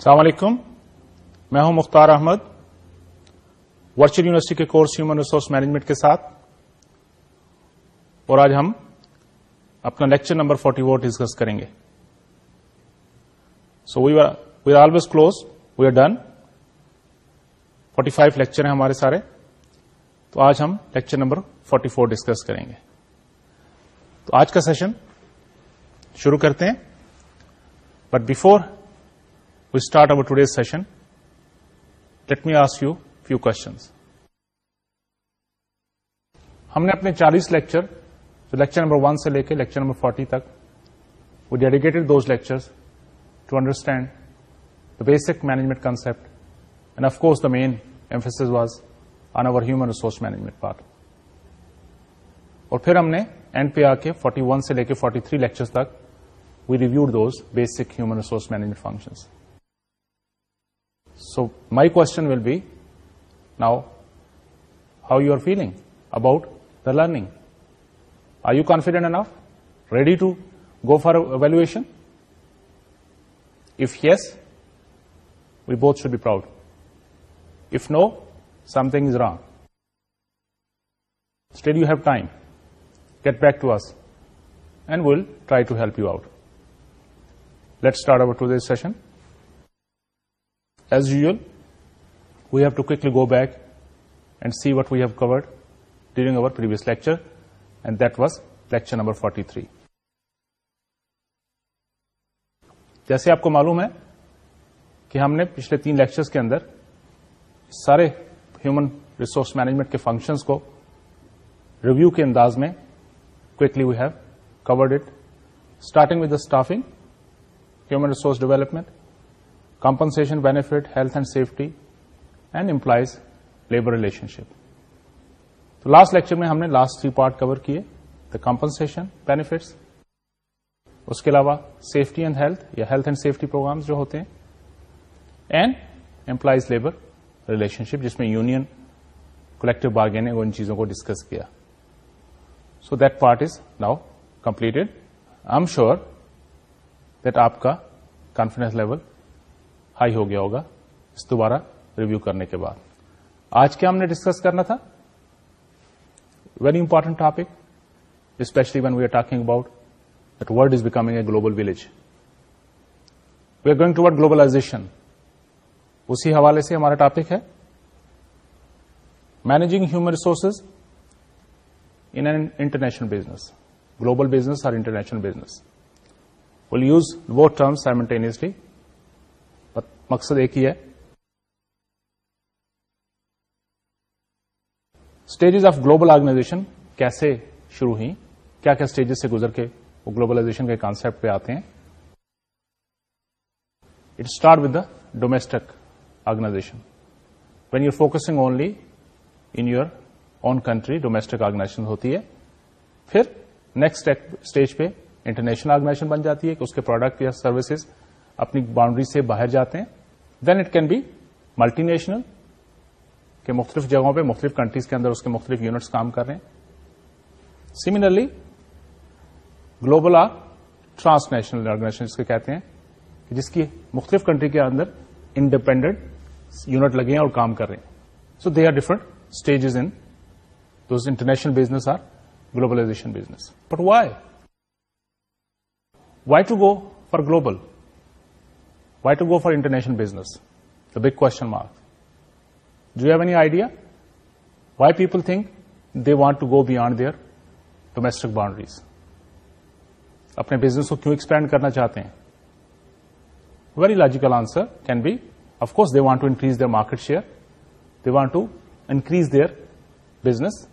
السلام علیکم میں ہوں مختار احمد ورچوئل یونیورسٹی کے کورس ہیومن ریسورس مینجمنٹ کے ساتھ اور آج ہم اپنا لیکچر نمبر فورٹی وو ڈسکس کریں گے so we we are are always close done forty five lecture ہیں ہمارے سارے تو آج ہم lecture number forty four discuss کریں گے تو آج کا سیشن شروع کرتے ہیں but before we start our today session let me ask you few کو ہم نے اپنے چالیس لیکچر جو لیکچر نمبر ون سے لے کے لیکچر نمبر فورٹی تک وہ dedicated those lectures to understand the basic management concept and of course the main emphasis was on our human resource management part اور پھر ہم نے اینڈ پی آر کے فورٹی ون سے لے کے فورٹی تھری لیکچر تک we reviewed those basic human resource management functions So my question will be, now, how you are feeling about the learning? Are you confident enough, ready to go for evaluation? If yes, we both should be proud. If no, something is wrong. Still you have time. Get back to us and we'll try to help you out. Let's start our today's session. As you یل we have to quickly go back and see what we have covered during our previous lecture and that was lecture number forty three جیسے آپ کو معلوم ہے کہ ہم نے پچھلے تین لیکچر کے اندر سارے ہیومن ریسورس مینجمنٹ کے فنکشنس کو ریویو کے انداز میں quickly we have covered it starting with the staffing human resource development compensation benefit health and safety and employees labour relationship تو لاسٹ لیکچر میں ہم نے لاسٹ تھری پارٹ کور کیے دا کمپنسن بینیفٹس اس کے علاوہ safety and health یا health and safety programmes جو ہوتے ہیں اینڈ امپلائیز لیبر ریلیشنشپ جس میں یونین کولیکٹیو بارگین ان چیزوں کو ڈسکس کیا so that part is now completed I am sure that آپ کا کانفیڈینس لیول ہائی ہو گیا ہوگا اس دوبارہ ریویو کرنے کے بعد آج کیا ہم نے ڈسکس کرنا تھا very important topic especially when we are talking about that world is becoming a global village we are going to word globalisation اسی حوالے سے ہمارا ٹاپک ہے managing human resources in international business global business اور international business will use وو term simultaneously مقصد ایک ہی ہے اسٹیجز آف گلوبل آرگنائزیشن کیسے شروع ہوئی کیا کیا اسٹیجز سے گزر کے وہ گلوبلائزیشن کے کانسیپٹ پہ آتے ہیں it start with the domestic organization when you focusing only in your own country domestic organization ہوتی ہے پھر نیکسٹ اسٹیج پہ انٹرنیشنل آرگنائزیشن بن جاتی ہے کہ اس کے پروڈکٹ یا سروسز اپنی باؤنڈری سے باہر جاتے ہیں then it can be multinational کہ مختلف جگہوں پہ مختلف کنٹریز کے اندر اس کے مختلف یونٹس کام کر رہے ہیں سملرلی گلوبل آ ٹرانس نیشنل آرگنائزیشن کہتے ہیں جس کی مختلف کنٹری کے اندر انڈیپینڈنٹ یونٹ لگے ہیں اور کام کر رہے ہیں so they are different stages in those international business or globalisation business but why why to go for global why to go for international business the big کو mark do have any idea why people think they want to go beyond their domestic boundaries اپنے business کو کیوں expand کرنا چاہتے ہیں very logical answer can be course they want to increase their market share they want to increase their business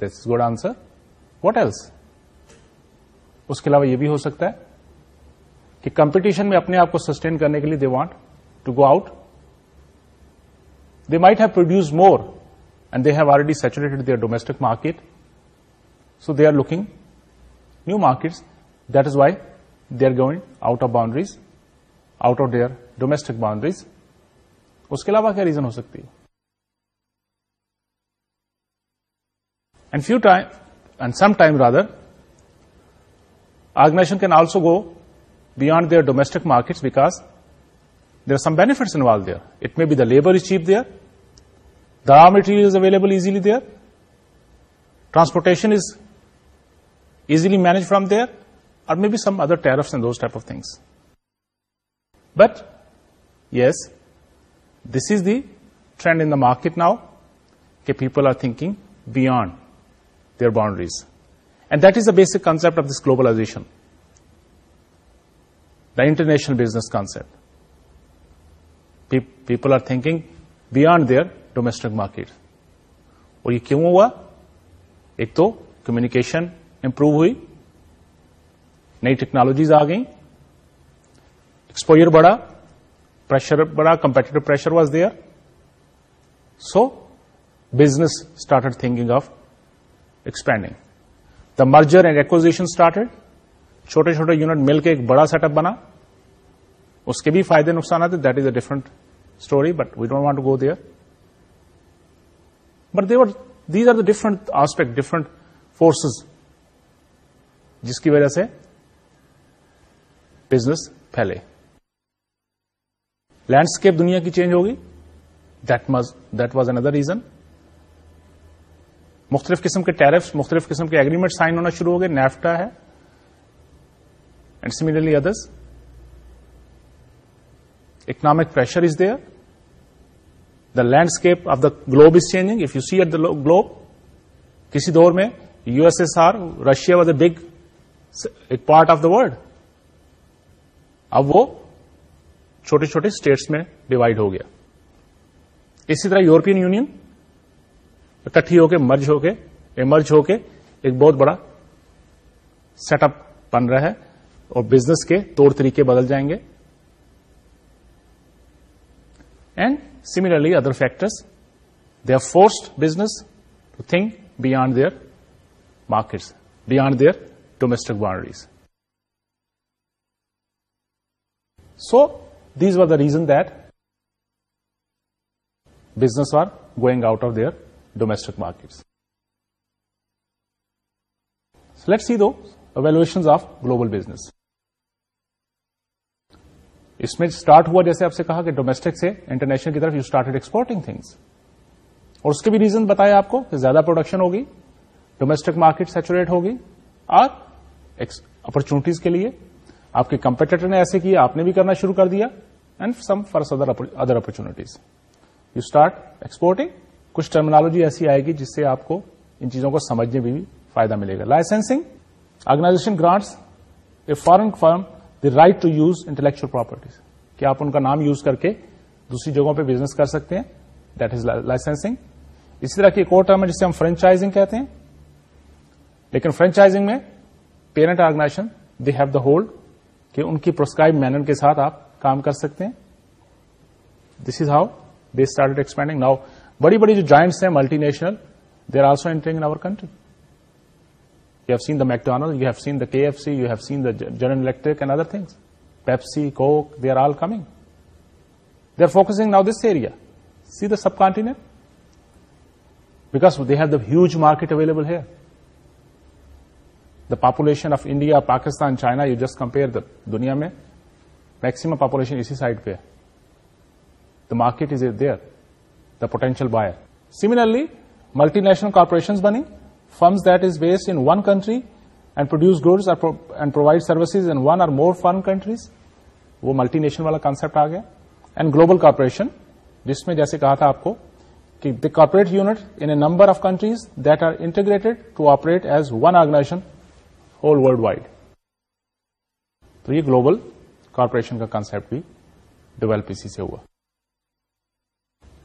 this is good answer what else اس کے علاوہ یہ بھی ہو سکتا ہے کہ کمپٹیشن میں اپنے آپ کو سسٹین کرنے کے لیے they want to go out they might have produce more and they have already saturated their domestic market so they are looking new markets that is why they are going out of boundaries out of their domestic boundaries اس کے علاوہ کیا reason ہو سکتی and and few time some time rather organization can also go beyond their domestic markets because there are some benefits involved there. It may be the labor is cheap there, the raw material is available easily there, transportation is easily managed from there, or maybe some other tariffs and those type of things. But, yes, this is the trend in the market now. Okay, people are thinking beyond their boundaries. And that is the basic concept of this globalization. The international business concept people are thinking beyond their domestic market اور یہ کیوں ہوا ایک تو communication improve ہوئی نئی technologies آ گئیں اکسپوئر بڑھا پریشر بڑا compete pressure was there so business started thinking of expanding the merger and acquisition started چھوٹے چھوٹے یونٹ مل کے ایک بڑا سیٹ اپ بنا اس کے بھی فائدے نقصانات that is a different story but we don't want to go there but these are the different aspect different forces جس کی وجہ سے بزنس پھیلے لینڈسکیپ دنیا کی چینج ہوگی دیٹ واز اندر ریزن مختلف قسم کے ٹیرفس مختلف قسم کے اگریمنٹ سائن ہونا شروع ہو گئے نیفٹا ہے and similarly others economic pressure is there the landscape of the globe is change if you see at globe کسی دور میں U S S R Russia was a big part of the world اب وہ چھوٹے چھوٹے states میں divide ہو گیا اسی طرح یوروپین یونین اکٹھی ہو کے مرج ہو کے ایمرج ہو کے ایک بہت بڑا سیٹ اپ بن رہا ہے اور بزنس کے طور طریقے بدل جائیں گے and similarly other factors they are forced business to think beyond their markets beyond their domestic boundaries so these were the reason that business are going out of their domestic markets let see the evolution of global business اس میں start ہوا جیسے آپ سے کہا کہ domestic سے international کی طرف یو اسٹارٹ ایکسپورٹنگ تھنگس اور اس کے بھی ریزن بتایا آپ کو کہ زیادہ پروڈکشن ہوگی ڈومیسٹک مارکیٹ سیچوریٹ ہوگی اور اپرچونٹیز کے لیے آپ کے کمپیٹیٹر نے ایسے کیا آپ نے بھی کرنا شروع کر دیا and some for other opportunities you start exporting کچھ ٹرمنالوجی ایسی آئے گی جس سے آپ کو ان چیزوں کو سمجھنے میں بھی فائدہ ملے گا licensing organization grants a foreign firm the right to use intellectual properties کیا آپ ان کا نام یوز کر کے دوسری جگہوں پہ بزنس کر سکتے ہیں دیٹ از لائسنسنگ اسی طرح کی ایک اور ٹرم ہے جسے ہم فرینچائزنگ کہتے ہیں لیکن فرینچائزنگ میں parent organization they have the hold کہ ان کی پروسکرائب مینر کے ساتھ آپ کام کر سکتے ہیں this is how they start expanding now بڑی بڑی جو جوائنٹس ہیں multinational they are also entering in our country you have seen the McDonald you have seen the K F C you have seen the General Electric and other things Pepsi Coke they are all coming they are focusing now this area see the subcontinent because they have the huge market available ہے دا population of India Pakistan China you just compare the دنیا میں maximum population اسی side پہ ہے the market is there the potential buyer similarly multi national corporation بنی funds that is based in one country and produce goods and provide services in one or more fun countries وہ multi nation والا concept آ گیا and global corporation جس میں جیسے کہا تھا آپ کو کہ the corporate unit in number of countries that are integrate to operate as one organization whole world wide تو یہ گلوبل کارپوریشن کا کانسپٹ بھی ڈیولپ اسی سے ہوا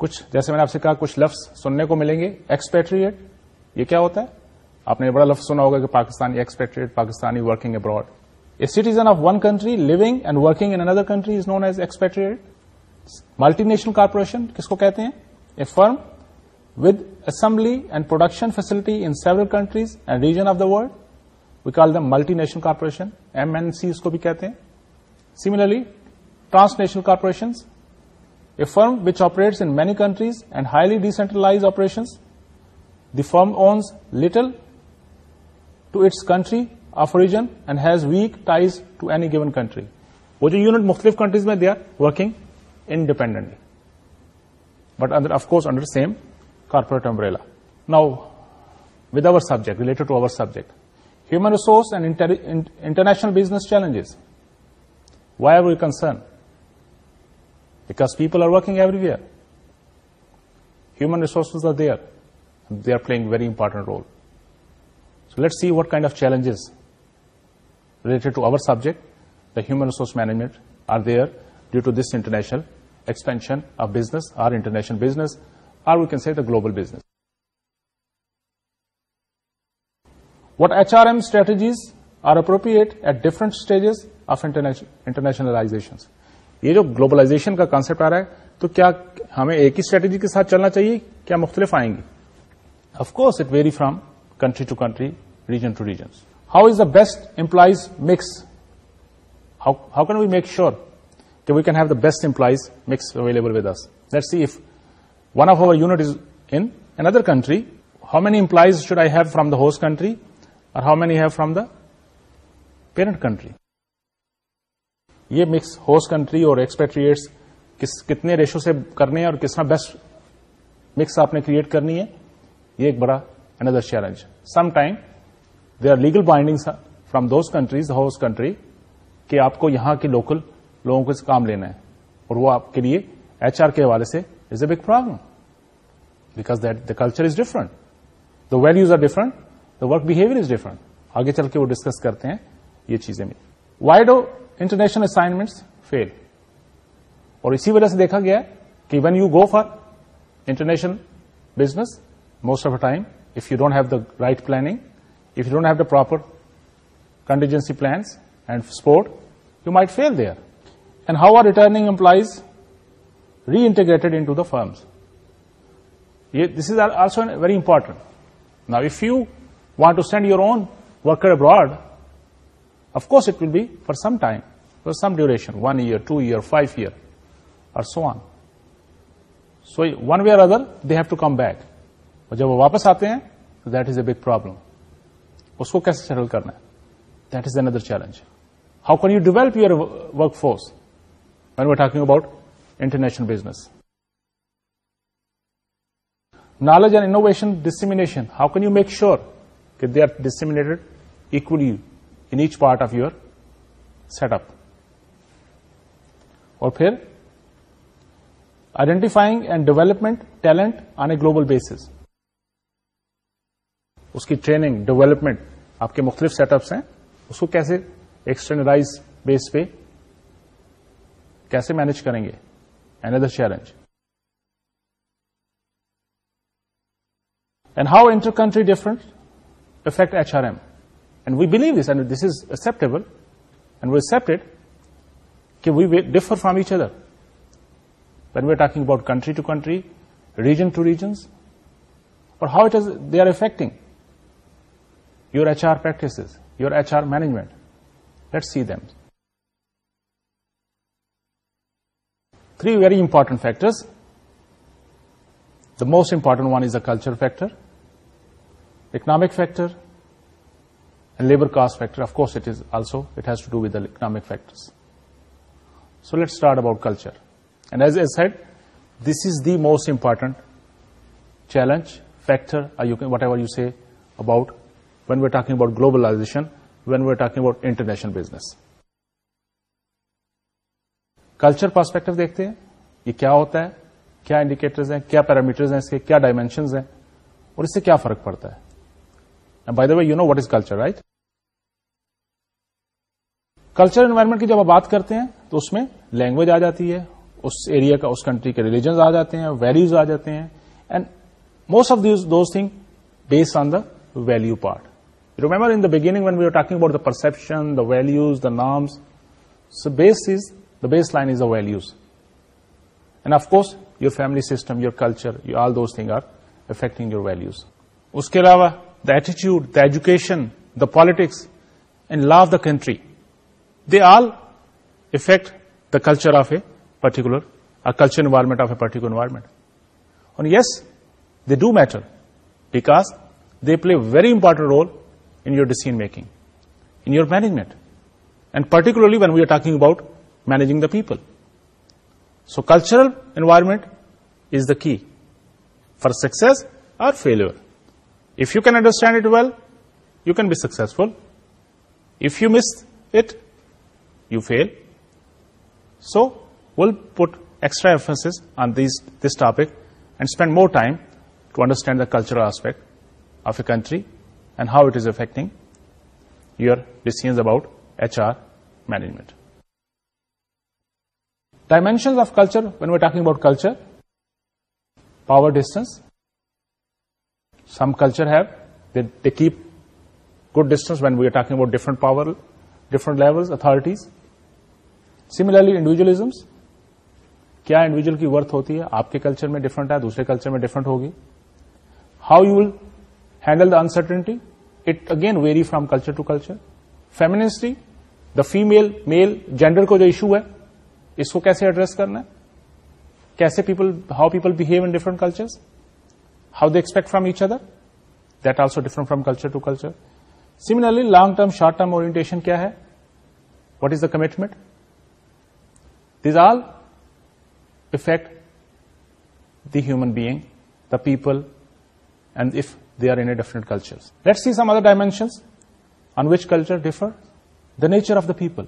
کچھ جیسے میں نے آپ سے کہا کچھ لفظ سننے کو ملیں گے ایکسپیٹریٹ یہ کیا ہوتا ہے آپ نے بڑا لفظ سنا ہوگا کہ Pakistani expected Pakistani working abroad a citizen of one country لوگ and working in another country is known as expected multi national corporation کس کو کہتے ہیں a firm with assembly and production facility in several countries and region of the world we call the multi national corporation M N C اس کو بھی کہتے ہیں similarly trans national corporation a firm which operates in many countries and highly decentralise operations the firm owns little to its country of region and has weak ties to any given country وہ جو unit مختلف countries میں they are working independently but of course under same corporate umbrella now with our subject related to our subject human resource and international business challenges why are you concern because people are working everywhere human resources are there they are playing very important role so let see what kind of challenges related to our subject the human resource management are there due to this international expansion of business or international business or we can see the global business what H R M strategies are appropriate at different stages of internationalization یہ جو گلوبلائزیشن کا کانسپٹ آ رہا ہے تو کیا ہمیں ایک ہی اسٹریٹجی کے ساتھ چلنا چاہیے کیا مختلف آئیں گی of course vary from country to country region to regions how is the best employees mix how can we make sure کہ we can have the best employees mix available with اسٹ C one of our unit is another country how many employees should I have from the host country اور how many have from the parent country یہ mix host country اور expatriate کتنے ratio سے کرنے ہیں اور کسنا best mix آپ نے کریٹ کرنی ہے یہ ایک بڑا اندر challenge some time they are legal binding from those countries house country کہ آپ کو یہاں کے لوکل لوگوں کو کام لینا ہے اور وہ آپ کے لیے ایچ آر کے حوالے سے is a big problem because that the culture is different the values are different the work behaviour is different آگے چل کے وہ ڈسکس کرتے ہیں یہ چیزیں میں why do international assignment fail اور اسی وجہ سے دیکھا گیا کہ when you go for international business most of a time if you don't have the right planning if you don't have a proper contingency plans and support you may it fail there and how are returning employees reintegrated in firms یہ this is also very important نا if you want to send your own work abroad of course will be for some time for some duration one year two year five year اور so on so one where other they have to come back اور جب وہ واپس آتے ہیں that is a big problem اس کو کیسے سیٹل کرنا ہے that is another challenge how can you develop your workforce when we talking about international business knowledge and innovation dissemination how can you make sure کہ they are disseminated equally in each part of your set up اور پھر identifying and development talent on a global basis اس کی training development آپ کے مختلف set ups ہیں اس کو کیسے ایکسٹرنلائز بیس پہ کیسے مینج کریں گے and other challenge and how inter country different affect H R M and we believe this and this is acceptable and we accepted کہ we differ from each other when are talking about country to country region to regions اور how it is they are affecting your HR practices, your HR management. Let's see them. Three very important factors. The most important one is the culture factor, economic factor, and labor cost factor. Of course, it is also, it has to do with the economic factors. So let's start about culture. And as I said, this is the most important challenge, factor, or whatever you say about when we're talking about globalization when we're talk about international business culture perspective دیکھتے ہیں یہ کیا ہوتا ہے کیا indicators ہیں کیا parameters ہیں اس کے کیا ڈائمینشنز ہیں اور اس سے کیا فرق پڑتا ہے by the way you know what is culture right culture environment کی جب آپ بات کرتے ہیں تو اس میں لینگویج آ جاتی ہے اس ایریا کا اس کنٹری کے ریلیجنز آ جاتے ہیں ویلوز آ جاتے ہیں and most of those thing based on the value part remember and the big when we are talk about the assumption the values the norms base is the baseline is a values and of course your family system you or culture you all those thing are affecting your values اس کے علاوہ the ایٹیچیوڈ the education the politics in law of the country they all affect the culture of a particular کلچرمنٹ of a particular environment اور yes then matter because they play very important role in your decision making, in your management, and particularly when we are talking about managing the people. So cultural environment is the key for success or failure. If you can understand it well, you can be successful. If you miss it, you fail. So we'll put extra emphasis on this topic and spend more time to understand the cultural aspect of a country and how it is affecting your this about H R management dimension of culture when we are talking about culture power distance some culture have they they keep good distance when we are talking about different power different level authorities similarly انڈیویجلزمس کیا individual کی worth ہوتی ہے آپ کے culture میں different ہے دوسرے culture میں ڈفرنٹ ہوگی how you will handle the uncertainty it again vary from culture to culture femininity the female male gender کو جو ایشو ہے اس کو کیسے ایڈریس کرنا ہے کیسے people how people behave in different cultures how they expect from each other that also different from culture to culture similarly long term short term orientation کیا ہے what is the commitment these all affect the human being the people and for different culture let see some other dimension on which culture differ nature of the people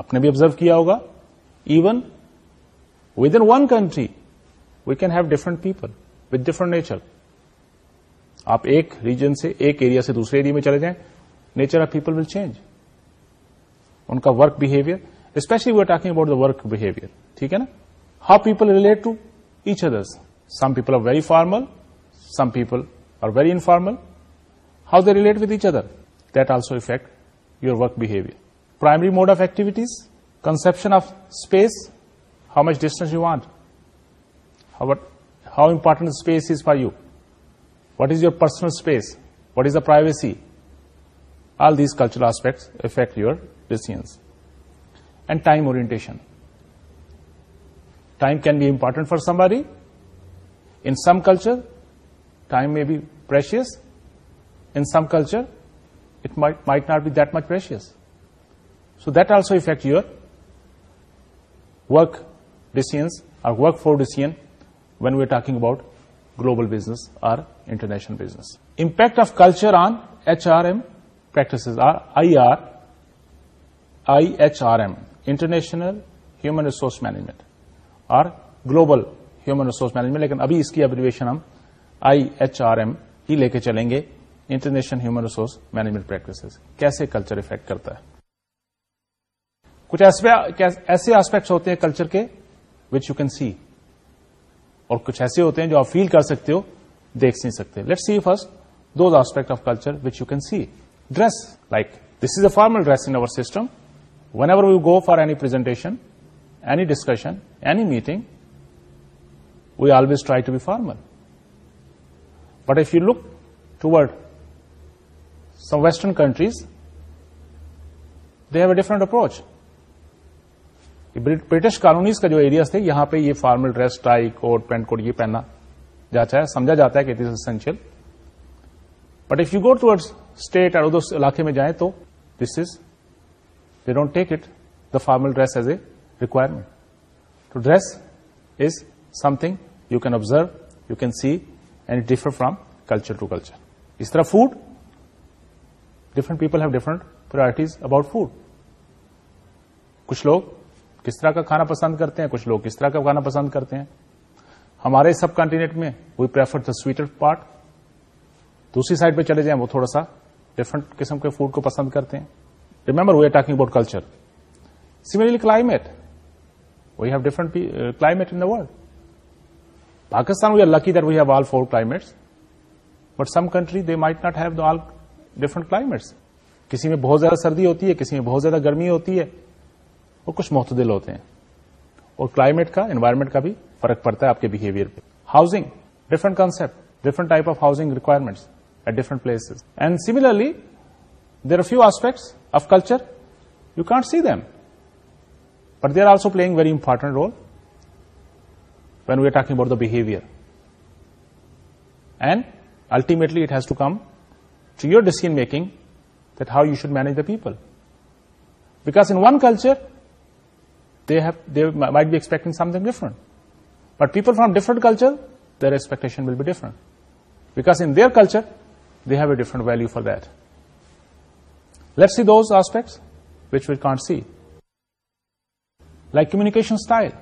آپ نے بھی observe کیا ہوگا even with in one country we can have different people with different nature آپ ایک region سے ایک area سے دوسرے ایریا میں چلے جائیں nature of people will change ان کا work behaviour especially we are talking about the work behaviour ٹھیک ہے نا how people relate to each others some people are very formal some people are very informal, how they relate with each other, that also affect your work behavior. Primary mode of activities, conception of space, how much distance you want, how important space is for you, what is your personal space, what is the privacy. All these cultural aspects affect your decisions. And time orientation. Time can be important for somebody. In some culture, time may be precious and some culture it might not be that much precious so that also affect your work decision or work for decision when we are talking about global business or international business impact of culture on H R M practice I R I H R M international human resource management اور global human resource management لیکن ابھی اس کی ادن ہم I H R M ہی لے کے چلیں گے international human resource management practices کیسے کلچر افیکٹ کرتا ہے کچھ ایسے آسپیکٹس ہوتے ہیں کلچر کے وچ یو کین سی اور کچھ ایسے ہوتے ہیں جو آپ فیل کر سکتے ہو دیکھ نہیں سکتے let see first those aspect of culture which you can see dress like this is a formal dress in our system whenever we go for any presentation any discussion any meeting we always try to be formal but if you look toward some western countries they have a different approach British colonies کا جو areas تھے یہاں پہ یہ formal dress tie coat pant کوٹ یہ پہننا جاتا ہے سمجھا جاتا ہے کہ it is essential but if you go ٹوڈ اسٹیٹ اور ادھر علاقے میں جائیں تو this is they don't take it the formal dress as a requirement to dress is something you can observe you can see and differ from culture to culture اس طرح food different people have different priorities about food کچھ لوگ کس طرح کا کھانا پسند کرتے ہیں کچھ لوگ کس طرح کا کھانا پسند کرتے ہیں ہمارے سب کانٹینٹ میں we prefer the sweeter part دوسری سائڈ پہ چلے جائیں وہ تھوڑا سا ڈفرنٹ قسم کے فوڈ کو پسند کرتے ہیں remember we are talking about culture similarly have different climate in the world Pakistan we are lucky there we have all four clots but some countries they might not have all different clots کسی میں بہت زیادہ سردی ہوتی ہے کسی میں بہت زیادہ گرمی ہوتی ہے اور کچھ متدل ہوتے ہیں اور کلائمیٹ کا انوائرمنٹ کا بھی فرق پڑتا ہے آپ کے بہیویئر پہ housing different concept different type of housing requirements at different places and similarly there are few aspects of culture you can't see them but they are also playing very important role when we are talking about the behavior. And ultimately it has to come to your decision making that how you should manage the people. Because in one culture, they might be expecting something different. But people from different culture, their expectation will be different. Because in their culture, they have a different value for that. Let's see those aspects which we can't see. Like communication style.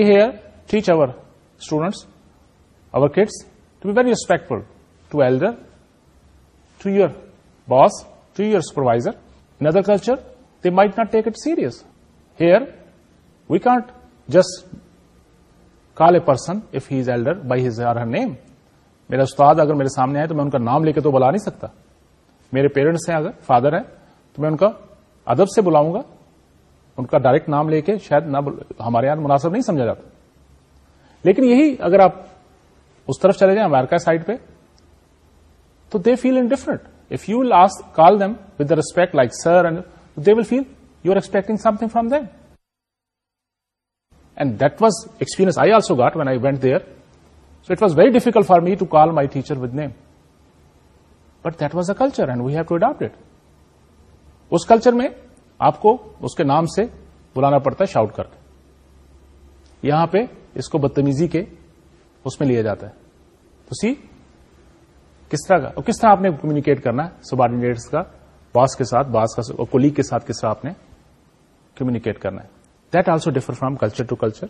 Here teach our students our kids to be very respectful to to elder your boss, boss your your supervisor in other culture they not not take it serious here we just just call a person if is elder by his or her name میرا استاد اگر میرے سامنے آئے تو میں ان کا نام لے کے تو بلا نہیں سکتا میرے پیرنٹس ہیں اگر فادر ہیں تو میں ان کا ادب سے بلاؤں گا ان کا ڈائریکٹ نام لے کے شاید نہ ہمارے یہاں مناسب نہیں سمجھا جاتا لیکن یہی اگر آپ اس طرف چلے جائیں امیرکا سائڈ پہ تو they feel indifferent if you as call them with respect like sir and they will feel you are expecting something from them and that was experience I also got when I went there so it was very difficult for me to call my teacher with name but that was a culture and we have to adapt اس culture میں آپ کو اس کے نام سے بلانا پڑتا ہے شاؤٹ کر کے یہاں پہ اس کو بدتمیزی کے اس میں لیا جاتا ہے تو سی کس طرح کا کس طرح آپ نے کمیونیکیٹ کرنا ہے سبارڈینیٹس کا باس کے ساتھ باس کا کولیگ کے ساتھ کس طرح آپ نے کمیونیکیٹ کرنا ہے that also differ from culture to culture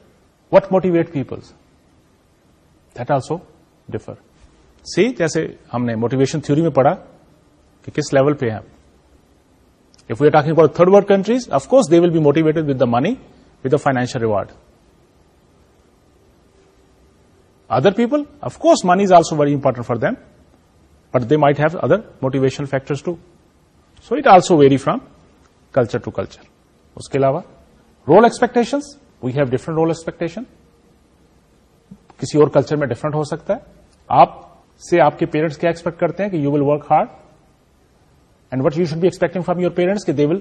what motivate peoples that also differ سی جیسے ہم نے موٹیویشن تھوری میں پڑھا کہ کس لیول پہ ہیں If we are talking about third world countries, of course they will be motivated with the money, with the financial reward. Other people, of course money is also very important for them, but they might have other motivational factors too. So it also vary from culture to culture. Uske alawa, role expectations, we have different role expectations. کسی اور culture میں different ہو سکتا ہے آپ سے آپ کے پیرنٹس کیا ایکسپیکٹ کرتے ہیں کہ you will work hard and what you should be expecting from your parents کہ they will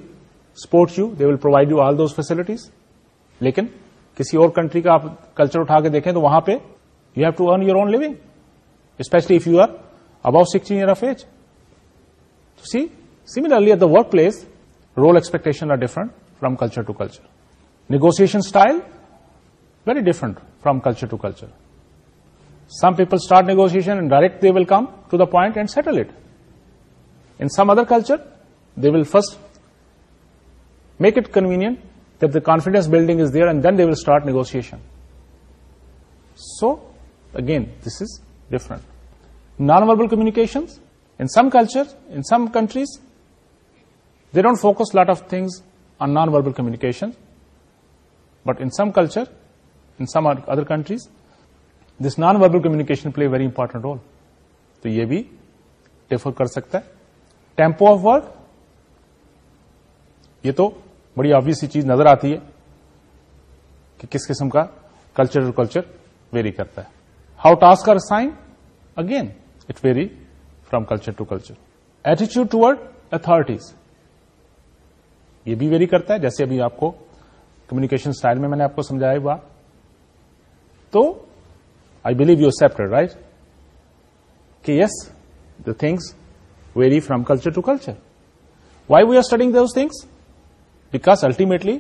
support you they will provide you all those facilities لیکن کسی اور کنٹری کا آپ کلچر اٹھا کے دیکھیں تو وہاں پہ you have to earn your own living especially if you are above sixteen year of age see similarly at the workplace role expectation are different from culture to culture negotiation style very different from culture to culture some people start negotiation direct they will come to the point and settle it some other culture they will first make it convenient the confidence building is there and then they will start negotiation so again this is different non verbal communications in some culture in some countries they don't focus lot of things on non verbal communication but in some culture in some other countries this non verbal communication play very important role تو یہ بھی defer کر سکتا ہے tempo of work یہ تو بڑی آبیس چیز نظر آتی ہے کہ کس قسم کا کلچر ٹو کلچر ویری کرتا ہے how task are sign again it vary from culture to culture ایٹیچیوڈ ٹوڈ authorities یہ بھی ویری کرتا ہے جیسے ابھی آپ کو کمیکیشن اسٹائل میں میں نے آپ کو سمجھایا ہوا تو I believe you accept right کہ yes the things vary from culture to culture why we are studying those things because ultimately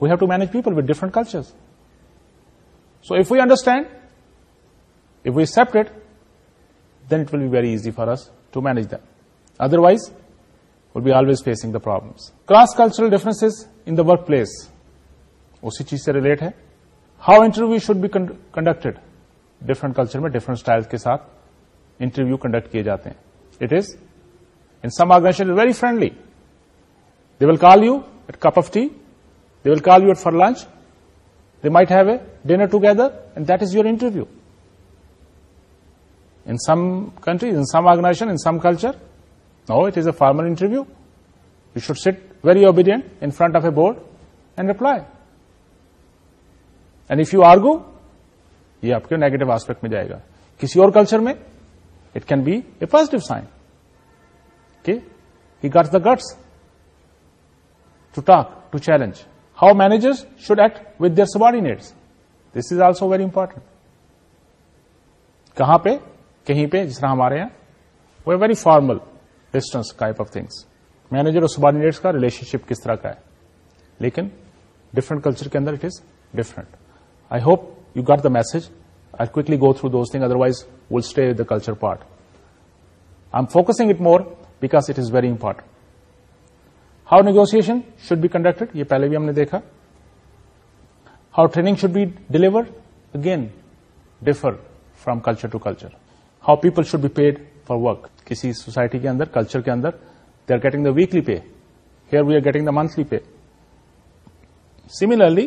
we have to manage people with different culture so if we understand if we accept then it will be very easy for us to manage otherwise will be always facing the problems clash cultural difference in the workplace اسی چیز سے relate ہے how interview should بھی conducted different culture میں different style کے ساتھ interview conduct کیے جاتے ہیں it is in organisation very friendly they will call you at cup of tea they will call you at for lunch they might have a dinner together and that is your interview in some countries some organisation no it is a formal interview you should sit very obedient in front of a board and reply and if you argue یہ آپ کے negative aspect میں جائے گا کسی اور culture میں it can be a positive sign کہ he gets the guts to talk to challenge how managers should act with their subordinates this is also very important کہاں پہ کہیں پہ جس طرح ہمارے ہیں وہ very formal distance type of things manager اور سبارڈینیٹس کا ریلیشن شپ کس طرح کا ہے لیکن ڈفرنٹ کلچر کے اندر it is different I hope you گٹ the message clearly go through thing otherwise will stay the culture part I am focusing it more back it is very important how negotiation should be conducted یہ پہلے بھی ہم نے دیکھا how training should be deliver again differ from culture to culture how people should be paid for work کسی society کے اندر culture کے اندر they are getting the weekly pay here we are getting the monthly pay similarly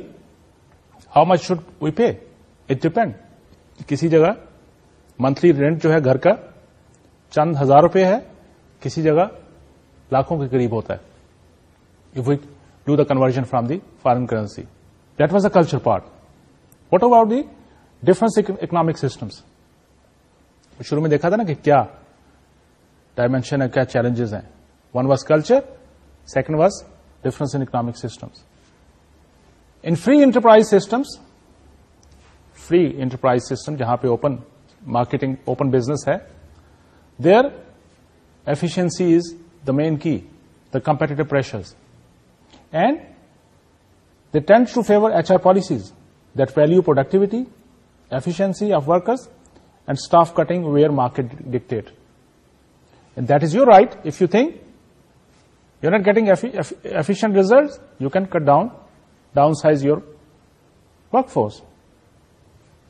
how much she pay it depend کسی جگہ monthly rent جو ہے گھر کا چند ہزار روپے ہے کسی جگہ لاکھوں کے قریب ہوتا ہے if we do the conversion from the foreign currency that was a culture part what about the difference economic systems شروع میں دیکھا تھا نا کہ کیا ڈائمینشن ہے کیا چیلنجز ہیں one was culture second was difference in economic systems in free enterprise systems free enterprise system جہاں پہ اوپن مارکیٹنگ اوپن بزنس ہے there efficiency is the main key the competitive pressures and they tend to favour H R policies that value productivity efficiency of workers and staff cutting where market dictated and that is your right if you think you not getting efficient result you can cut down downsize your workforce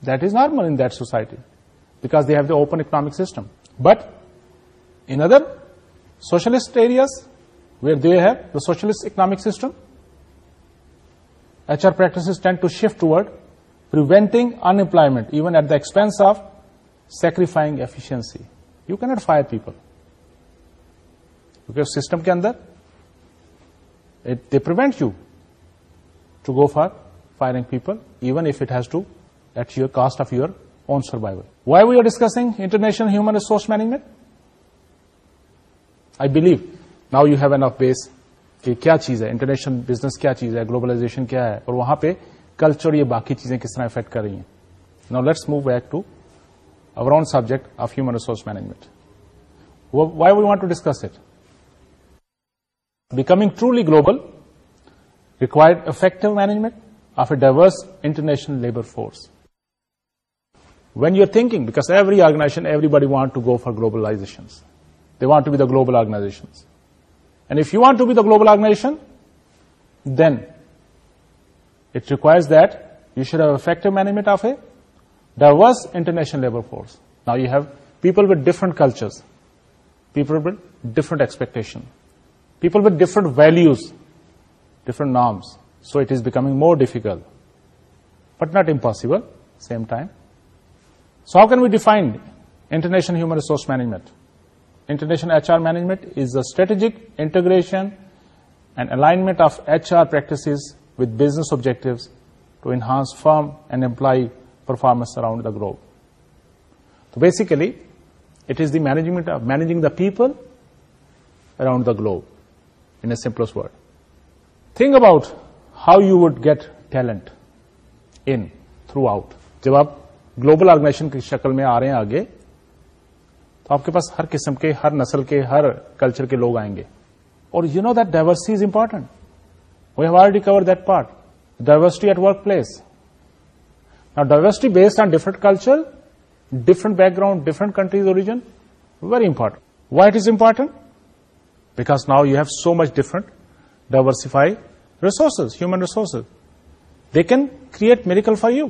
that is normal in the society because they have the open economic system but اندر socialist areas where they have the socialist economic system H R practice tend to shift ٹوڈ preventing unemployment even at the expense of sacrificing efficiency you can't fire people system کے اندر they permit you to go for firing people even if it has to at your cost of your own survival. Why we are discussing international discussing international resource management I believe now you have base کہ کیا چیز ہے international business کیا چیز ہے globalisation کیا ہے اور وہاں پہ کلچر یہ باقی چیزیں کس طرح افیکٹ کر رہی ہیں نا let's move back to over on subject of human resource management why we want to discuss it becoming truly global required effective management of a diverse international labour force When you're thinking, because every organization, everybody wants to go for globalizations. They want to be the global organizations. And if you want to be the global organization, then it requires that you should have effective management of a diverse international labor force. Now you have people with different cultures, people with different expectations, people with different values, different norms. So it is becoming more difficult, but not impossible, same time. So how can we defined international human resource management international H R management is the strategic integration and alignment of H R practices with business objective to enhance firm and employee performance around the globe so basically it is the management of managing the people around the globe in simplest word think about how you would get talent in throughout جب آپ global organisation کی شکل میں آ رہے ہیں آگے تو آپ کے پاس ہر قسم کے ہر نسل کے ہر کلچر کے لوگ آئیں گے اور you know that diversity is important we have already cover part diversity at workplace now diversity based on different culture different background different countries origin very important why it is important because now you have so much different diversify resources human resources they can create miracle for you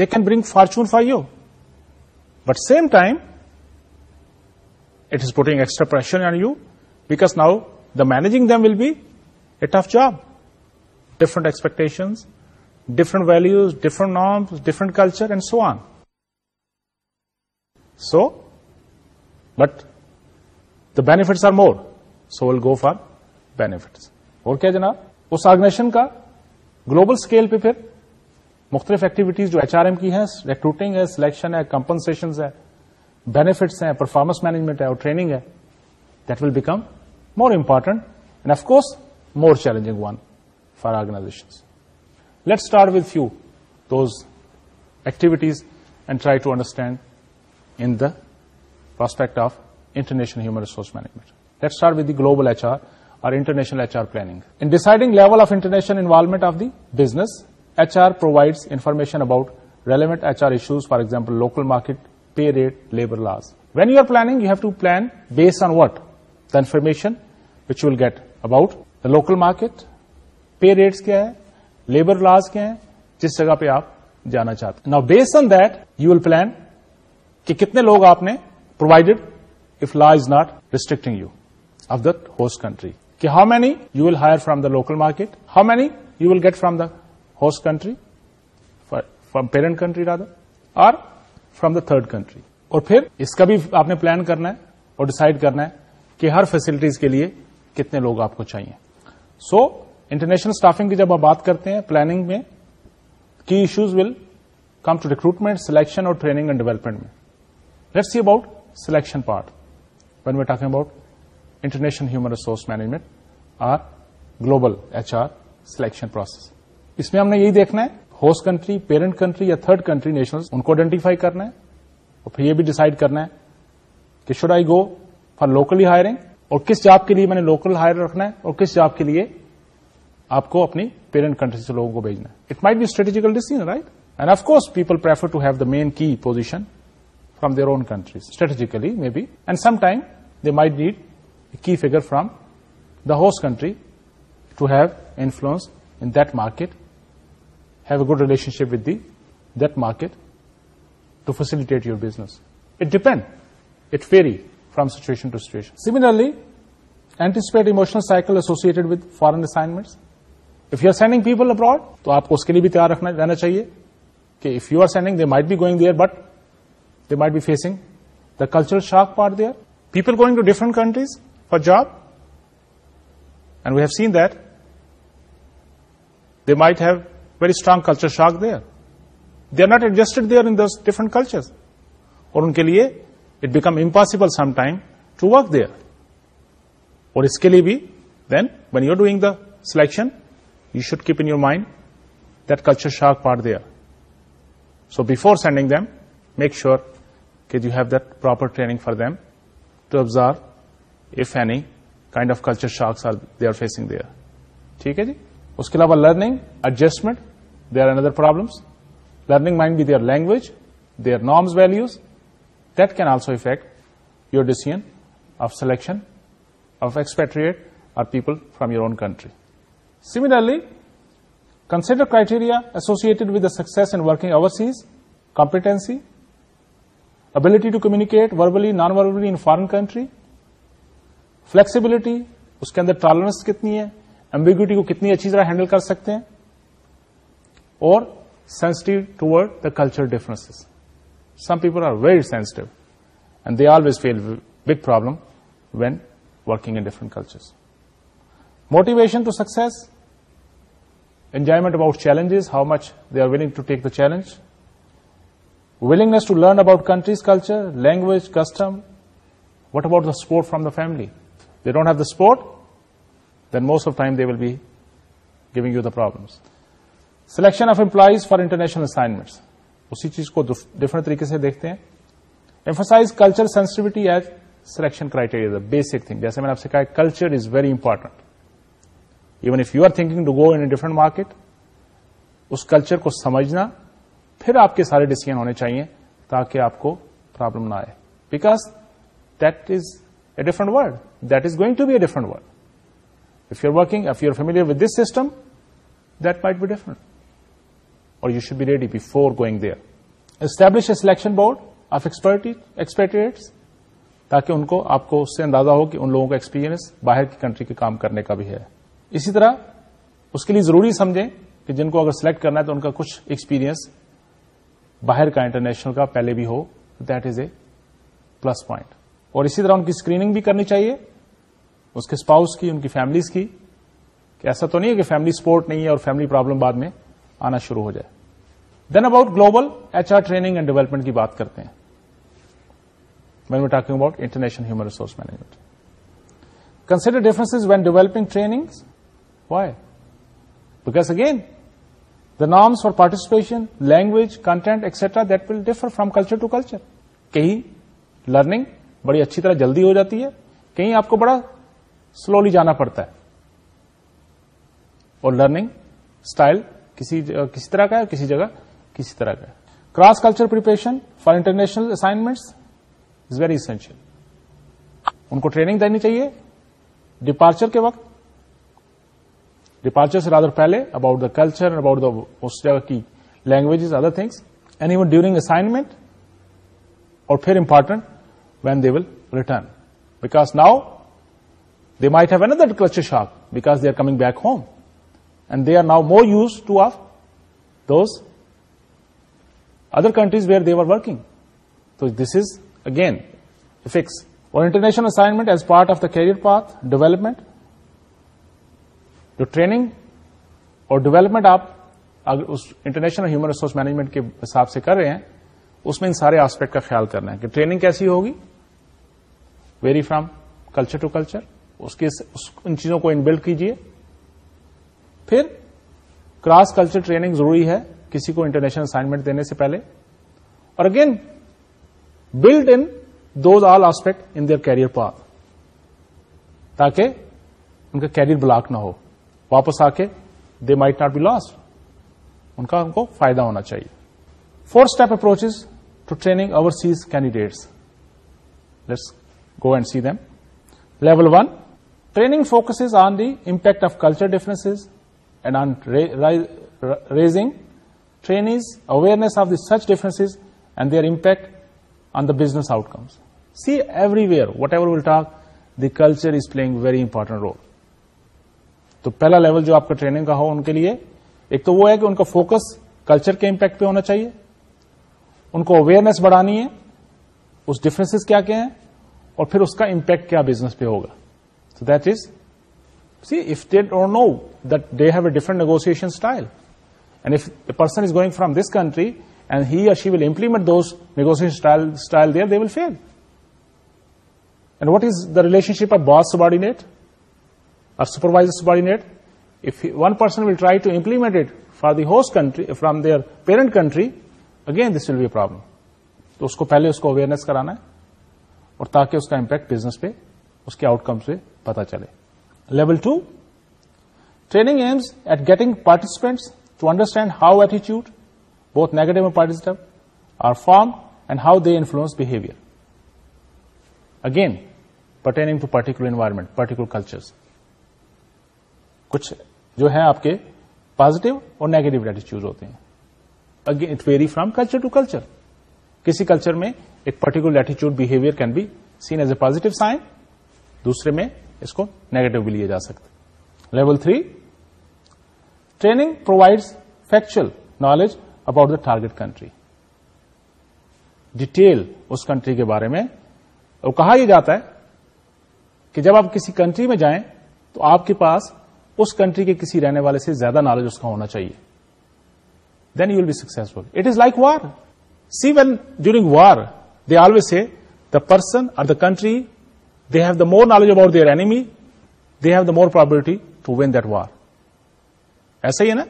they can bring fortune for you but same time it is putting extra pressure on you because now the managing them will be a tough job different expectations different values different norms different culture and so on so but the benefits are more so will go for benefits اور کیا جناب اس organisation کا global scale پہ پھر مختلف activities جو H R M کی ہیں ریکروٹنگ ہے سلیکشن ہے کمپنسن ہے بینیفٹس ہیں پرفارمنس مینجمنٹ ہے اور ٹریننگ ہے that will become more important and of course more challenging one for organisation let start with few those activities and try to understand in the prospect of international human resource management let start with the global H R or international H R planning in deciding level of international involvement of the business H R provides information about relevant H R issues for example local market pay rate labour laws when you are planning you have to plan base on what the information which will get about the local market pay rates کیا ہے labour لاس کیا ہیں جس جگہ پہ آپ جانا چاہتے ہیں نا base on that you will plan کہ کتنے لوگ آپ نے provided if law is not restricting you of the host country کہ how many you will hire from the local market how many you will get from the host country from parent country rather or from the third country اور پھر اس کا بھی آپ نے plan کرنا ہے اور ڈسائڈ کرنا ہے کہ ہر فیسلٹیز کے لیے کتنے لوگ آپ کو چاہیے سو انٹرنیشنل اسٹافنگ کی جب آپ بات کرتے ہیں پلاننگ میں کی issues will come to recruitment selection اور ٹریننگ اینڈ ڈیولپمنٹ میں let see about selection part one we talking about international human resource management or global H R selection process اس میں ہم نے یہی دیکھنا ہے ہوسٹ کنٹری پیرنٹ کنٹری یا تھرڈ کنٹری نیشنل ان کو آئیڈینٹیفائی کرنا ہے اور پھر یہ بھی ڈیسائڈ کرنا ہے کہ should I go for locally hiring اور کس جاب کے لیے میں نے لوکل ہائر رکھنا ہے اور کس جاب کے لیے آپ کو اپنی پیرنٹ کنٹری سے لوگوں کو بھیجنا ہے it might be strategical decision right and of course people prefer to have the main key position from their own countries strategically may be and some time they might need key figure from the host country to have influence in that market good relationship with that market to facilitate your business it depend it vary from situation to situation similarly anticipate emotional cycle associated with foreign assignments if you are sending people abroad تو آپ کو اس کے لیے بھی تیار رہنا چاہیے کہ if you are sending they might be گوئگ they but they might be facing the culture shock part their people going to different countries for job and we have seen they might have very strong culture shock they are they are not adjusted they are in different culture اور ان کے لیے it become impossible some time to work there اور اس کے لیے بھی then when you doing the selection you should keep in your mind that culture shock part they are so before sending them make sure کہ you have that proper training for them to observe if any kind of culture shocks are they are facing they are ٹھیک ہے جی اس کے علاوہ learning adjustment there are problems learning mind might there language they are norms, values that can also affect your decision of selection of expatriate or people from your own country Similarly, consider criteria associated with the success in working overseas, competency, ability to to verbally, verbally non verbally in foreign country flexibility اس کے اندر tolerance کتنی ہے ambiguity کو کتنی اچھی طرح handle کر سکتے ہیں or sensitive toward the cultural differences. Some people are very sensitive, and they always feel big problem when working in different cultures. Motivation to success, enjoyment about challenges, how much they are willing to take the challenge, willingness to learn about country's culture, language, custom. What about the support from the family? They don't have the support, then most of the time they will be giving you the problems. Selection of employees for international assignments اسی چیز کو different طریقے سے دیکھتے ہیں emphasize culture sensitivity as selection criteria a basic thing جیسے میں نے آپ سے کہا culture is very important even if you are thinking to go in different market اس کلچر کو سمجھنا پھر آپ کے سارے ڈسیزن ہونے چاہیے تاکہ آپ کو پرابلم نہ آئے because that is a different world that is going to be a different world if you are working if you are family with this system that might be different you should be ready before گوئگ there establish selection board of expertise expects تاکہ ان کو آپ کو اس سے اندازہ ہو کہ ان لوگوں کا ایکسپیرینس باہر کی کنٹری کے کام کرنے کا بھی ہے اسی طرح اس کے لیے ضروری سمجھیں کہ جن کو اگر سلیکٹ کرنا ہے تو ان کا کچھ ایکسپیرینس باہر کا انٹرنیشنل کا پہلے بھی ہو that is a plus point اور اسی طرح ان کی اسکریننگ بھی کرنی چاہیے اس کے اسپاؤس کی ان کی فیملیز کی کہ ایسا تو نہیں ہے کہ فیملی سپورٹ نہیں ہے اور فیملی پرابلم بعد میں آنا شروع ہو جائے then about global H R training and development کی بات کرتے ہیں when you talking about international human resource management consider difference when developing training why because again the norms for participation language content extra that will differ from culture to culture کہیں learning بڑی اچھی طرح جلدی ہو جاتی ہے کہیں آپ کو بڑا سلولی جانا پڑتا ہے اور لرننگ اسٹائل کسی طرح کا ہے کسی جگہ کسی طرح کا ہے cross culture preparation for international assignments is very essential ان کو ٹریننگ دینی چاہیے ڈپارچر کے وقت ڈپارچر سے رادر پہلے about the culture about the اس جگہ کی languages other things and even during assignment اور پھر important when they will return because now they might have another culture shock because they are coming back home and they are now more used to of those other countries where they are working تو this is again افکس or international assignment as part of the career path development جو training اور development آپ international human resource management کے حساب سے کر رہے ہیں اس میں ان سارے آسپیکٹ کا خیال کرنا ہے کہ ٹریننگ کیسی ہوگی vary from culture to culture ان چیزوں کو ان بلڈ کیجیے پھر کراس کلچر ٹریننگ ضروری ہے کسی کو انٹرنیشنل اسائنمنٹ دینے سے پہلے اور again build in those all aspect in their career path تاکہ ان کا کیریئر بلاک نہ ہو واپس آ کے they might not be lost ان کا ان کو فائدہ ہونا چاہیے four step approaches to training overseas candidates let's go and see them level one training focus on the impact of culture difference and on raising of the such the and their impact on the business out business see everywhere whatever will talk the culture is very very important role تو پہلا لیول جو آپ کا training کا ہو ان کے لیے ایک تو وہ ہے کہ ان کا فوکس کلچر کے امپیکٹ پہ ہونا چاہیے ان کو اویئرنیس بڑھانی ہے اس ڈفرینس کیا کیا ہیں اور پھر اس کا امپیکٹ کیا بزنس پہ ہوگا so that is see if they ڈر نو they have a different negotiation style and if a person is going from this country and he she will implement those negotiation the will feel and what is the relationship اوس subordinate supervise one person will try to implement it for the host country from their parent country again this will be a problem تو اس کو پہلے اس کو awareness کرانا ہے اور تاکہ اس کا امپیکٹ بزنس پہ اس کے آؤٹ کم سے پتا چلے level E getting participants to understand how ایٹیچیوڈ بہت نیگیٹو پارٹیسٹ are form and how they influence behaviour again pertaining to particular environment particular culture کچھ جو ہیں آپ کے پاسٹیو اور نیگیٹو ایٹیچیوڈ ہوتے ہیں فرام کلچر ٹو کلچر کسی کلچر میں ایک پرٹیکولر ایٹیچیوڈ behaviour can be seen as a positive sign دوسرے میں اس کو نیگیٹو بھی لیا جا سکتے level three training provides factual knowledge about the target country detail اس کنٹری کے بارے میں اور کہا یہ جاتا ہے کہ جب آپ کسی کنٹری میں جائیں تو آپ کے پاس اس کنٹری کے کسی رہنے والے سے زیادہ نالج اس کا ہونا چاہیے then you will be successful it is like war see when during war they always say the person اور the country they have the more knowledge about their enemy they have the more probability to win that war ایسا ہی ہے نا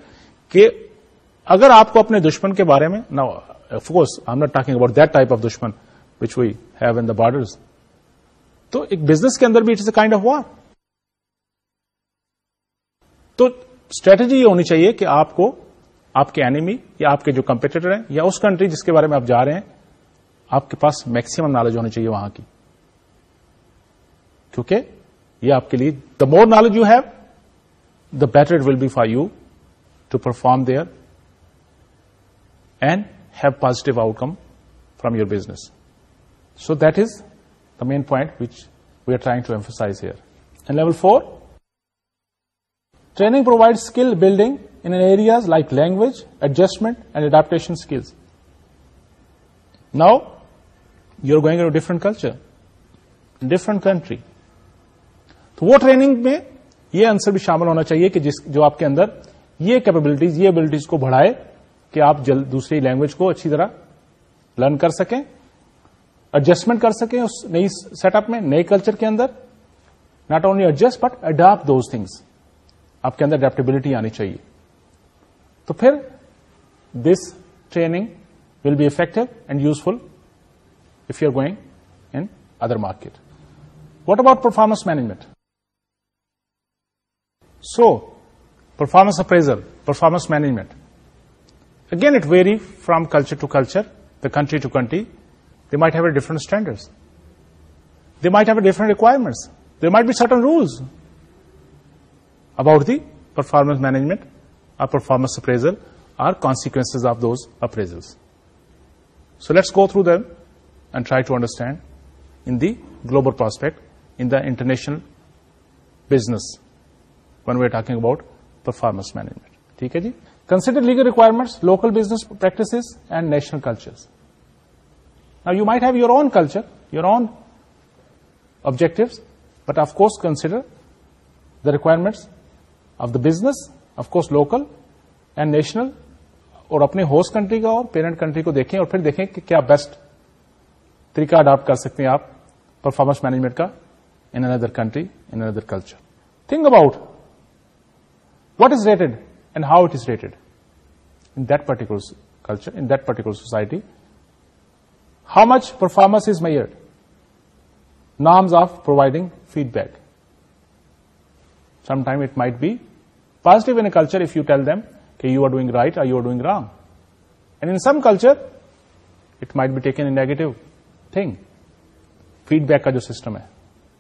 کہ اگر آپ کو اپنے دشمن کے بارے میں borders تو ایک بزنس کے اندر بھی it's a kind of war تو اسٹریٹجی یہ ہونی چاہیے کہ آپ کو آپ کے اینیمی یا آپ کے جو کمپیٹیٹر ہیں یا اس کنٹری جس کے بارے میں آپ جا رہے ہیں آپ کے پاس میکسیمم نالج ہونی چاہیے وہاں کی کیونکہ یہ آپ کے لیے the more knowledge you have the better will be for you to perform there and have positive outcome from your business so that is the main point which we are trying to emphasize here and level four training provide skill building in areas like language adjustment and adaptation skills now you are going to different culture different country تو وہ training میں یہ answer بھی شامل ہونا چاہیے کہ جس جو آپ کے اندر یہ کیپبلٹیز یہ ابلٹیز کو بڑھائے کہ آپ جلد دوسری لینگویج کو اچھی طرح لرن کر سکیں ایڈجسٹمنٹ کر سکیں اس نئی سیٹ اپ میں نئے کلچر کے اندر not only adjust but adapt those things آپ کے اندر اڈیپٹیبلٹی آنی چاہیے تو پھر this training will be effective and useful if you are going in other market what about performance management So, performance appraisal, performance management. Again, it varies from culture to culture, the country to country. They might have a different standards. They might have a different requirements. There might be certain rules about the performance management or performance appraisal or consequences of those appraisals. So let's go through them and try to understand in the global prospect, in the international business. We talking about performance management ٹھیک ہے جی consider legal requirements local business practice and national culture own culture your objective but of course consider the requirements of the business of course local and national اور اپنے host country کا اور parent country کو دیکھیں اور پھر دیکھیں کہ کیا بیسٹ طریقہ اڈاپٹ کر سکتے ہیں آپ پرفارمنس مینجمنٹ کا ان اندر کنٹری ان اندر culture think about what is rated and how it is rated in particular culture in particular society how much performance is my norms of providing feedback some time it might be positive in a culture if you tell them کہ you are doing right اور you are doing wrong and in some culture it might be taken a negative thing feedback کا جو system ہے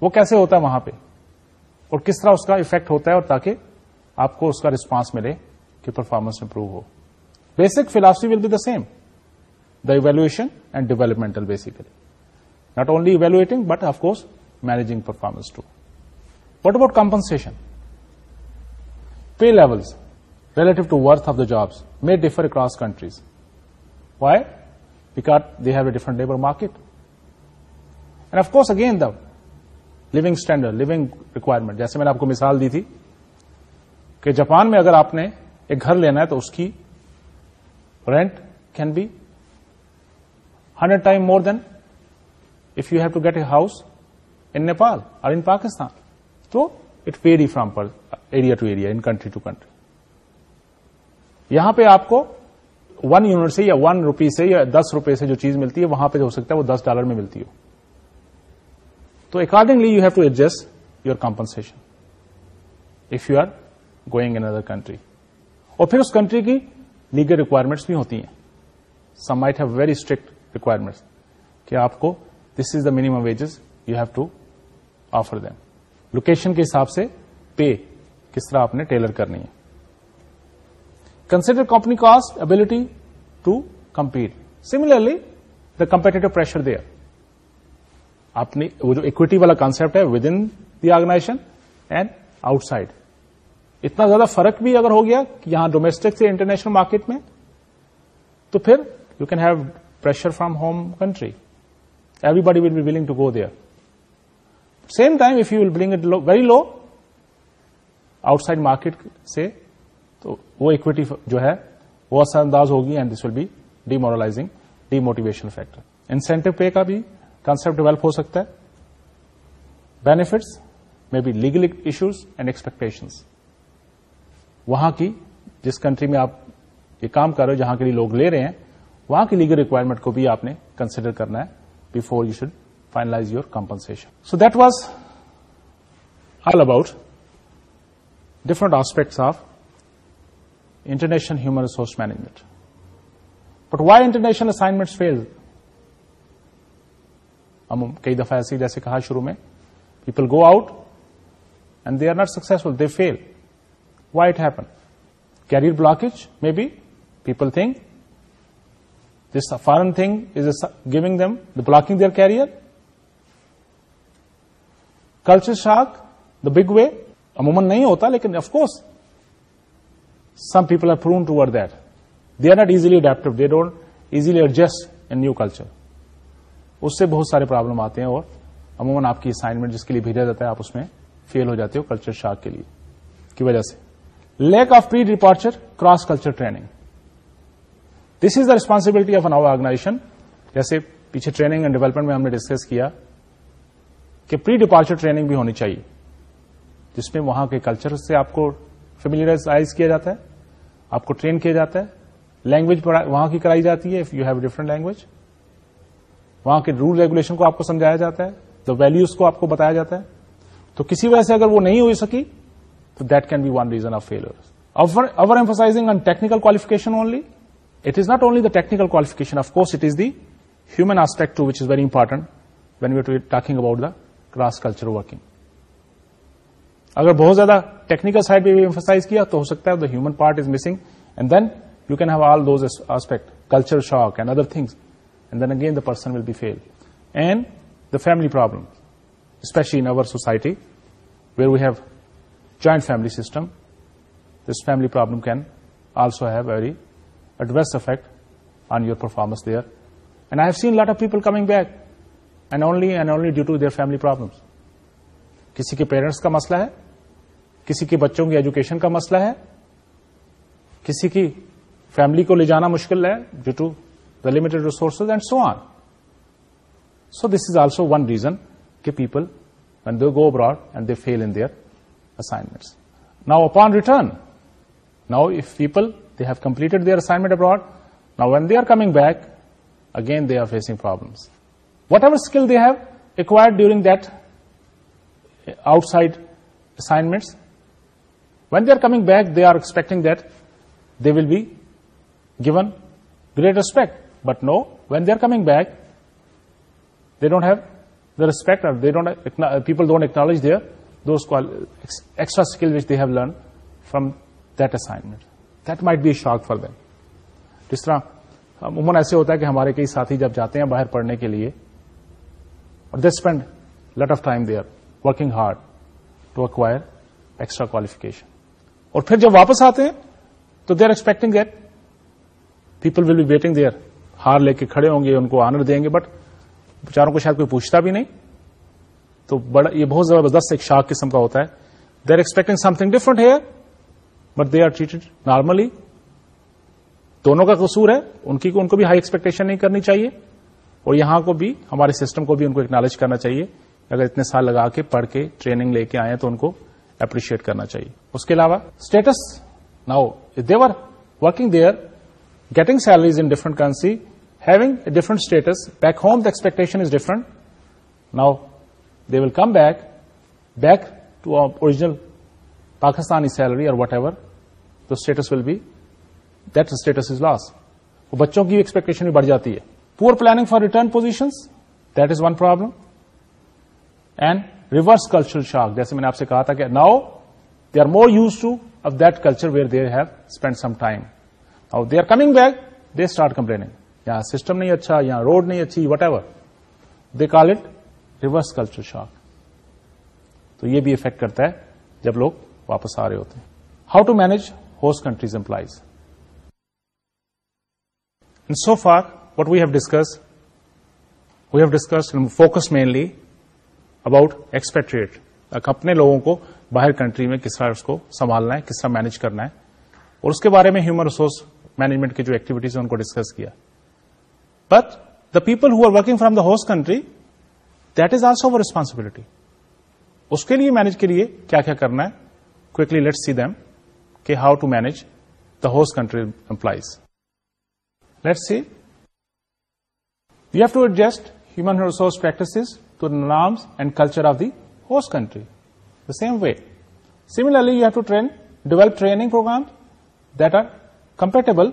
وہ کیسے ہوتا ہے وہاں پہ اور کس طرح اس کا افیکٹ ہوتا ہے اور تاکہ آپ کو اس کا ریسپانس ملے کہ پرفارمنس امپروو ہو basic philosophy will be the same the evaluation and developmental basically not only evaluating but of course managing performance to what about compensation pay levels relative to worth of the jobs may differ across countries why because they have a different labour market and of course again the living standard living requirement جیسے میں نے آپ کو مثال دی تھی کہ Japan میں اگر آپ نے ایک گھر لینا ہے تو اس کی rent can be hundred time more than if you have to get a house in Nepal اور ان پاکستان تو اٹ ویری فرام پر area to area in country to country یہاں پہ آپ کو ون یونٹ سے یا ون روپی سے یا دس روپے سے جو چیز ملتی ہے وہاں پہ جو ہو سکتا ہے وہ دس ڈالر میں ملتی ہو تو accordingly you have to adjust your compensation if you are going in other country اور پھر اس کنٹری کی لیگل ریکوائرمنٹس بھی ہوتی ہیں some might have very strict requirements کہ آپ کو this is the minimum wages you have to offer then location کے حساب سے پے کس طرح آپ نے ٹیلر کرنی ہے consider company cost ability to compete similarly the competitive pressure there اپنی وہ جو اکوٹی والا کانسپٹ ہے within the organisation and outside اتنا زیادہ فرق بھی اگر ہو گیا یہاں ڈومیسٹک سے انٹرنیشنل مارکیٹ میں تو پھر you can have pressure from home country everybody will be willing to go there same time if you will billing very low outside market سے تو وہ اکویٹی جو ہے وہ اثر انداز ہوگی and this will be the D motivation factor incentive pay کا بھی کانسپٹ ڈیولپ ہو سکتا ہے benefits may be legal issues and expectance وہاں کی جس کنٹری میں آپ یہ کام کر رہے ہو جہاں کے لیے لوگ لے رہے ہیں وہاں کی لیگل ریکوائرمنٹ کو بھی آپ نے کنسیڈر کرنا ہے before you should finalise your compensation so that was all about different aspects of international human resource management but why international assignment fail ہم کئی دفعہ ایسے جیسے کہا شروع میں people go out and they are not successful they fail why happen career blockage blockage be people think this foreign thing is giving them the blocking their career culture shock the big way عموماً نہیں ہوتا لیکن lekin of some people are prone toward that they are not easily adaptive they don't easily adjust in new culture اس سے بہت سارے problem آتے ہیں اور عموماً آپ کی اسائنمنٹ جس کے لیے بھیجا جاتا ہے آپ اس میں فیل ہو جاتے ہو کلچر شاک کے لیے کی وجہ سے چر cross culture training this is the responsibility of organisation جیسے پیچھے ٹریننگ اینڈ ڈیولپمنٹ میں ہم نے ڈسکس کیا کہ پری ڈیپارچر ٹریننگ بھی ہونی چاہیے جس میں وہاں کے کلچر سے آپ کو فیملیرائز کیا جاتا ہے آپ کو ٹرین کیا جاتا ہے لینگویج وہاں کی کرائی جاتی ہے if you have different language وہاں کے رول ریگولیشن کو آپ کو سمجھایا جاتا ہے دا ویلوز کو آپ کو بتایا جاتا ہے تو کسی وجہ سے اگر وہ نہیں ہو سکی that can one reason of fail over emphasising and technical qualification only it is not only the technical qualification of course it is the human aspect too which is very important when you to talk about the cross culture working اگر بہت زیادہ technical side پہ امفرسائز کیا تو ہو سکتا ہے the human part is missing and then you can have all those aspect culture shock and other things and then again the person will be fail and the family problem especially society where we have joint family system this family problem can also have very adverse effect on your performance there and I have seen lot of people coming back and only and only due to their family problems کسی کے parents کا مسئلہ ہے کسی کے بچوں کی education کا مسئلہ ہے کسی کی فیملی کو لے جانا مشکل ہے due to the limited resources and so on so this is also one reason کہ people when go abroad and they feel in their assignments. Now upon return, now if people, they have completed their assignment abroad, now when they are coming back, again they are facing problems. Whatever skill they have acquired during that eh, outside assignments, when they are coming back, they are expecting that they will be given great respect. But no, when they are coming back, they don't have the respect, or they don't, eh, people don't acknowledge their those extra skill which they have learned from that assignment. That might be a shock for them. جس طرح عموماً ایسے ہوتا ہے کہ ہمارے کئی ساتھی جب جاتے ہیں باہر پڑھنے کے لیے اور they spend lot of time they working hard to acquire extra qualification اور پھر جب واپس آتے ہیں تو they are expecting that people will be waiting there ہار لے کے کھڑے ہوں گے ان کو آنر دیں گے بٹ بے کو شاید کوئی پوچھتا بھی نہیں تو بڑا یہ بہت زبردست ایک شاک قسم کا ہوتا ہے they are expecting something different here but they are treated normally دونوں کا قصور ہے ان کی ان کو بھی ہائی ایکسپیکٹیشن نہیں کرنی چاہیے اور یہاں کو بھی ہمارے سسٹم کو بھی ان کو اکنالج کرنا چاہیے اگر اتنے سال لگا کے پڑھ کے ٹریننگ لے کے آئے تو ان کو اپریشیٹ کرنا چاہیے اس کے علاوہ status now working they getting salaries in different currency having a different status back home the expectation is different now they will come back back to original Pakistani salary اور وٹ ایور تو status will be that status is lost بچوں کی expectation بھی بڑھ جاتی ہے poor planning for return positions that is one problem and reverse cultural shock جیسے میں نے آپ سے کہا تھا کہ now they are more used to of that culture where they have spend some time اور they are coming back they start complain یا سسٹم نہیں اچھا یہاں روڈ نہیں اچھی whatever they call it reverse culture shock تو یہ بھی افیکٹ کرتا ہے جب لوگ واپس آ رہے ہوتے ہیں how to manage host countries employees so far what we have discuss we have discuss focus mainly about expatriate اپنے لوگوں کو باہر کنٹری میں کس طرح اس کو سنبھالنا ہے کس طرح مینج کرنا ہے اور اس کے بارے میں ہیومن ریسورس مینجمنٹ کی جو ایکٹیویٹیز ہیں ان کو ڈسکس کیا but the people who are working from the host country that is also our responsibility اس کے لیے مینج کے لیے کیا کیا کرنا ہے کوکلی لیٹ سی دیم کہ how to manage the host country employees let see you have to adjust human resource practices to norms and culture of the host country the same way similarly you have to train develop training programme that are compatible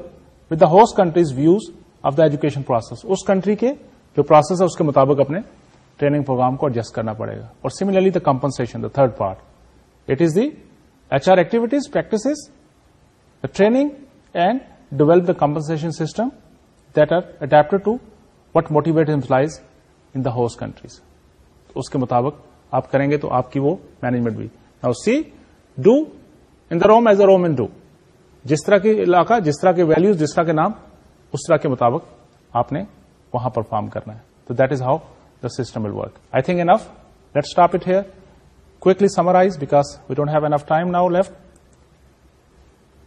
with the host countries views of the education process اس country کے جو process ہے اس کے مطابق اپنے training program کو adjust کرنا پڑے گا اور similarly the compensation the third part it is the H R activities practice training and develop the compensation system that are adapted to what motivate employees in the host countries اس کے مطابق آپ کریں گے تو آپ کی وہ مینجمنٹ بھی now see do in the Rome as a Rome do جس طرح کے علاقہ جس طرح کے ویلوز جس طرح کے نام اس طرح کے مطابق آپ نے وہاں پرفارم کرنا ہے تو that is how the system will work. I think enough. Let's stop it here. Quickly summarize, because we don't have enough time now left.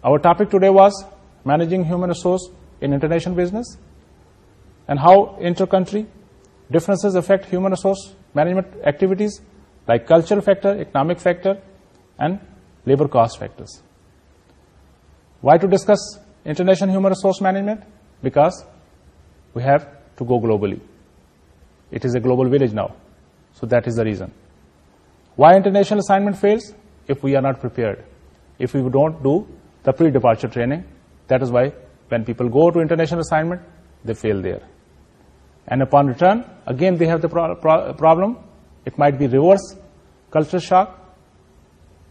Our topic today was managing human resource in international business and how inter-country differences affect human resource management activities like cultural factor, economic factor, and labor cost factors. Why to discuss international human resource management? Because we have to go globally. It is a global village now. So that is the reason. Why international assignment fails? If we are not prepared, if we don't do the pre-departure training, that is why when people go to international assignment, they fail there. And upon return, again they have the problem. It might be reverse culture shock,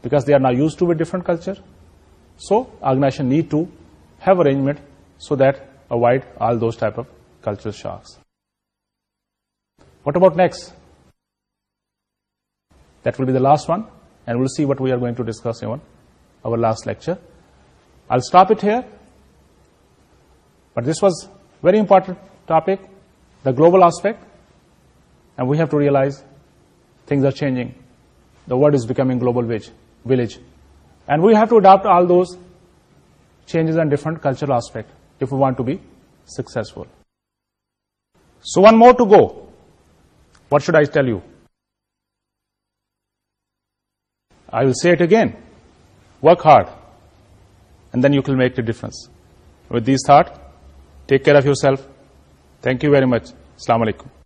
because they are now used to a different culture. So organization need to have arrangement so that avoid all those type of cultural shocks. What about next? That will be the last one, and we'll see what we are going to discuss in our last lecture. I'll stop it here, but this was a very important topic, the global aspect, and we have to realize things are changing. The world is becoming global village, and we have to adapt all those changes and different cultural aspects if we want to be successful. So one more to go. What should I tell you I will see it again work hard and then you could make the difference with this thought take care of yourself thank you very much السلام علیکم